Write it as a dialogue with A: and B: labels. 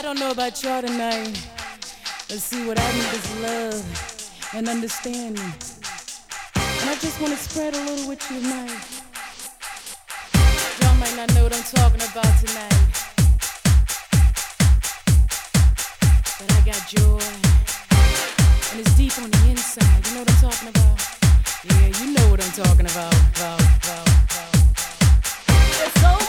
A: I don't know about y'all tonight. Let's see what I need is love and understanding. And I just want to spread a little with you tonight. Y'all might not know what I'm talking about tonight. But I got joy. And it's deep on the inside. You know what I'm talking about? Yeah, you know what I'm talking about. about, about, about. It's so